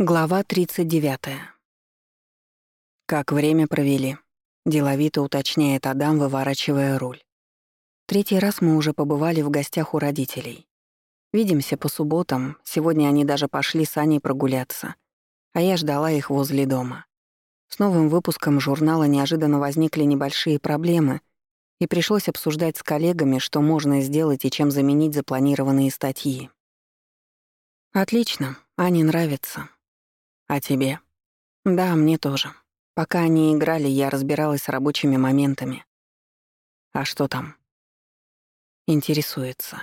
Глава 39. «Как время провели?» — деловито уточняет Адам, выворачивая руль. Третий раз мы уже побывали в гостях у родителей. Видимся по субботам, сегодня они даже пошли с Аней прогуляться, а я ждала их возле дома. С новым выпуском журнала неожиданно возникли небольшие проблемы, и пришлось обсуждать с коллегами, что можно сделать и чем заменить запланированные статьи. «Отлично, Ане нравится», а тебе? Да, мне тоже. Пока они играли, я разбиралась с рабочими моментами. А что там? Интересуется.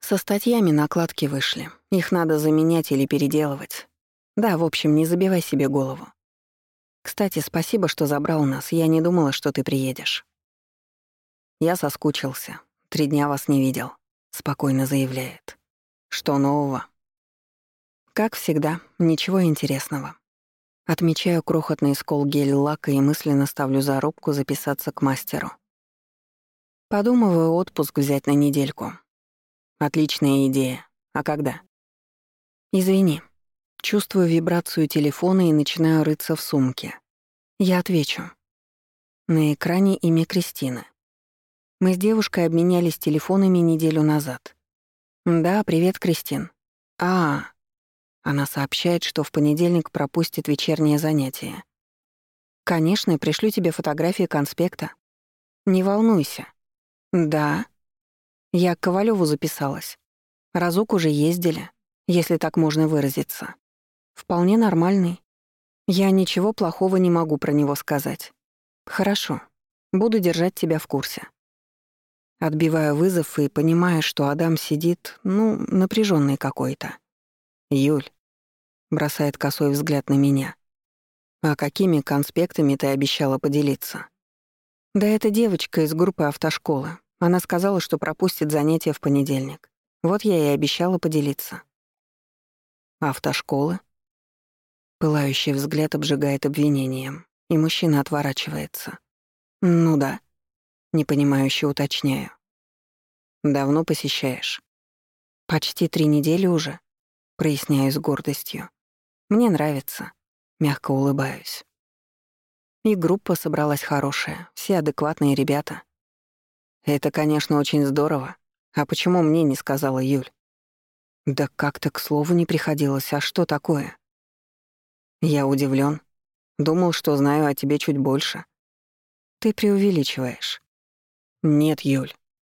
Со статьями накладки вышли. Их надо заменять или переделывать. Да, в общем, не забивай себе голову. Кстати, спасибо, что забрал нас. Я не думала, что ты приедешь. Я соскучился. Три дня вас не видел. Спокойно заявляет. Что нового? Как всегда, ничего интересного. Отмечаю крохотный скол гель-лака и мысленно ставлю зарубку записаться к мастеру. Подумываю отпуск взять на недельку. Отличная идея. А когда? Извини. Чувствую вибрацию телефона и начинаю рыться в сумке. Я отвечу. На экране имя Кристины. Мы с девушкой обменялись телефонами неделю назад. «Да, привет, Кристин». «А, она сообщает, что в понедельник пропустит вечернее занятие. «Конечно, пришлю тебе фотографии конспекта. Не волнуйся». «Да». Я к Ковалёву записалась. Разок уже ездили, если так можно выразиться. Вполне нормальный. Я ничего плохого не могу про него сказать. Хорошо. Буду держать тебя в курсе. Отбиваю вызов и понимаю, что Адам сидит, ну, напряженный какой-то. «Юль, бросает косой взгляд на меня. «А какими конспектами ты обещала поделиться?» «Да это девочка из группы автошколы. Она сказала, что пропустит занятия в понедельник. Вот я и обещала поделиться». «Автошколы?» Пылающий взгляд обжигает обвинением, и мужчина отворачивается. «Ну да», — непонимающе уточняю. «Давно посещаешь?» «Почти три недели уже», — проясняю с гордостью. Мне нравится. Мягко улыбаюсь. И группа собралась хорошая, все адекватные ребята. Это, конечно, очень здорово. А почему мне не сказала Юль? Да как-то к слову не приходилось, а что такое? Я удивлен. Думал, что знаю о тебе чуть больше. Ты преувеличиваешь. Нет, Юль.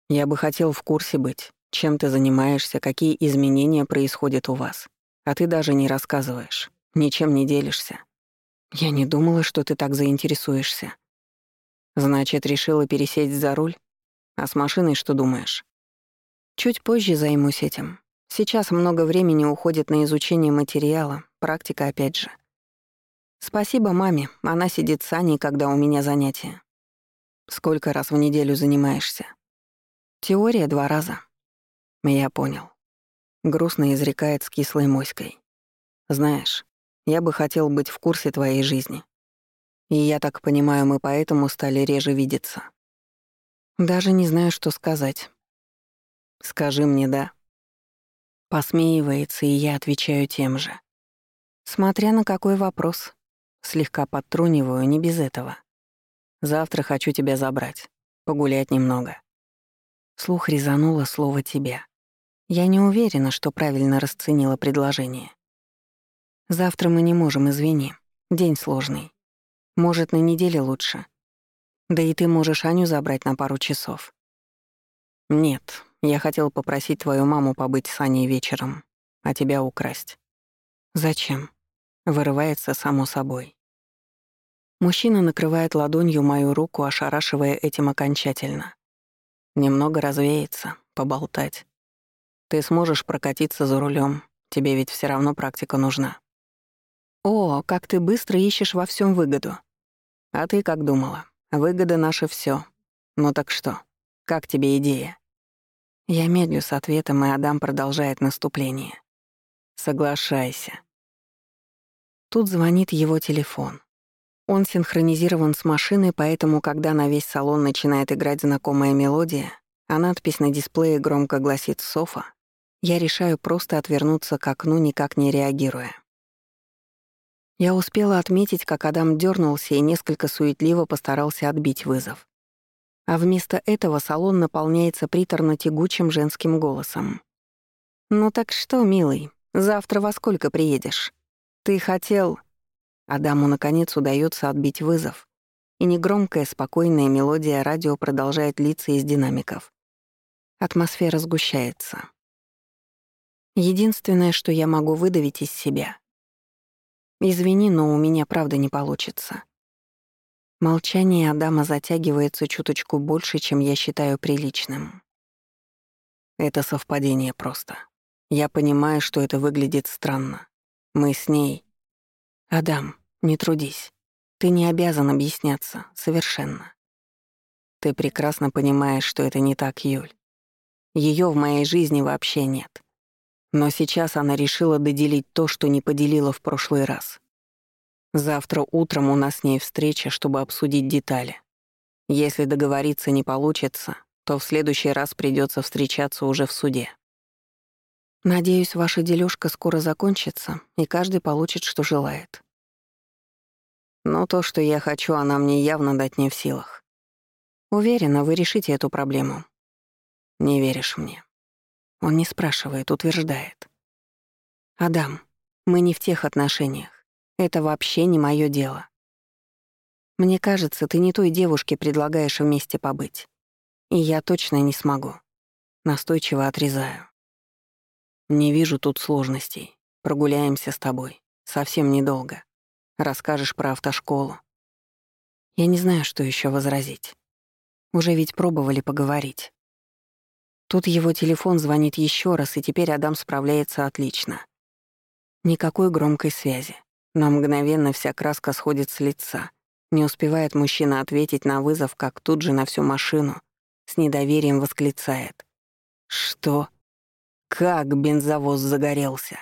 Я бы хотел в курсе быть, чем ты занимаешься, какие изменения происходят у вас. А ты даже не рассказываешь, ничем не делишься. Я не думала, что ты так заинтересуешься. Значит, решила пересесть за руль? А с машиной что думаешь? Чуть позже займусь этим. Сейчас много времени уходит на изучение материала, практика опять же. Спасибо маме, она сидит с Аней, когда у меня занятия. Сколько раз в неделю занимаешься? Теория два раза. Я понял. Грустно изрекает с кислой моськой. Знаешь, я бы хотел быть в курсе твоей жизни. И я так понимаю, мы поэтому стали реже видеться. Даже не знаю, что сказать. Скажи мне «да». Посмеивается, и я отвечаю тем же. Смотря на какой вопрос. Слегка подтруниваю, не без этого. Завтра хочу тебя забрать. Погулять немного. Слух резануло слово «тебя». Я не уверена, что правильно расценила предложение. Завтра мы не можем, извини. День сложный. Может, на неделе лучше. Да и ты можешь Аню забрать на пару часов. Нет, я хотел попросить твою маму побыть с Аней вечером, а тебя украсть. Зачем? Вырывается само собой. Мужчина накрывает ладонью мою руку, ошарашивая этим окончательно. Немного развеяться, поболтать. Ты сможешь прокатиться за рулем. Тебе ведь все равно практика нужна. О, как ты быстро ищешь во всем выгоду. А ты как думала? Выгода наше все. Ну так что? Как тебе идея? Я медлю с ответом, и Адам продолжает наступление. Соглашайся. Тут звонит его телефон. Он синхронизирован с машиной, поэтому, когда на весь салон начинает играть знакомая мелодия, а надпись на дисплее громко гласит «Софа», я решаю просто отвернуться к окну, никак не реагируя. Я успела отметить, как Адам дернулся и несколько суетливо постарался отбить вызов. А вместо этого салон наполняется приторно-тягучим женским голосом. «Ну так что, милый, завтра во сколько приедешь? Ты хотел...» Адаму, наконец, удается отбить вызов, и негромкая, спокойная мелодия радио продолжает литься из динамиков. Атмосфера сгущается. Единственное, что я могу выдавить из себя. Извини, но у меня правда не получится. Молчание Адама затягивается чуточку больше, чем я считаю приличным. Это совпадение просто. Я понимаю, что это выглядит странно. Мы с ней... Адам, не трудись. Ты не обязан объясняться, совершенно. Ты прекрасно понимаешь, что это не так, Юль. Ее в моей жизни вообще нет. Но сейчас она решила доделить то, что не поделила в прошлый раз. Завтра утром у нас с ней встреча, чтобы обсудить детали. Если договориться не получится, то в следующий раз придется встречаться уже в суде. Надеюсь, ваша дележка скоро закончится, и каждый получит, что желает. Но то, что я хочу, она мне явно дать не в силах. Уверена, вы решите эту проблему. Не веришь мне. Он не спрашивает, утверждает. Адам, мы не в тех отношениях. Это вообще не мое дело. Мне кажется, ты не той девушке предлагаешь вместе побыть. И я точно не смогу. Настойчиво отрезаю. Не вижу тут сложностей. Прогуляемся с тобой. Совсем недолго. Расскажешь про автошколу. Я не знаю, что еще возразить. Уже ведь пробовали поговорить. Тут его телефон звонит еще раз, и теперь Адам справляется отлично. Никакой громкой связи. Но мгновенно вся краска сходит с лица. Не успевает мужчина ответить на вызов, как тут же на всю машину с недоверием восклицает. «Что? Как бензовоз загорелся?»